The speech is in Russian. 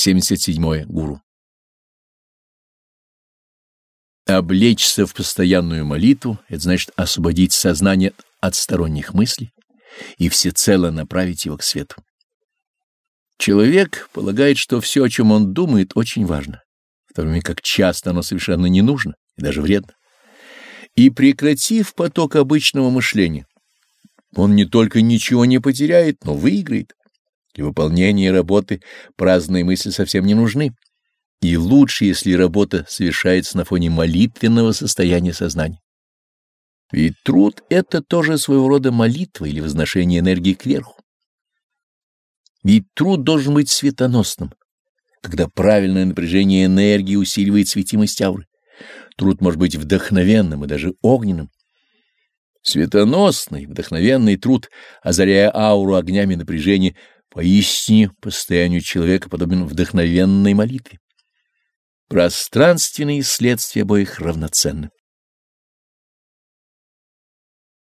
77. Гуру. Облечься в постоянную молитву — это значит освободить сознание от сторонних мыслей и всецело направить его к свету. Человек полагает, что все, о чем он думает, очень важно, в то время как часто оно совершенно не нужно и даже вредно. И прекратив поток обычного мышления, он не только ничего не потеряет, но выиграет. Для выполнения работы праздные мысли совсем не нужны. И лучше, если работа совершается на фоне молитвенного состояния сознания. Ведь труд — это тоже своего рода молитва или возношение энергии кверху. Ведь труд должен быть светоносным, когда правильное напряжение энергии усиливает светимость ауры. Труд может быть вдохновенным и даже огненным. Светоносный, вдохновенный труд, озаряя ауру огнями напряжения, поистине по состоянию человека подобен вдохновенной молитве. Пространственные следствия обоих равноценны.